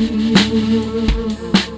you.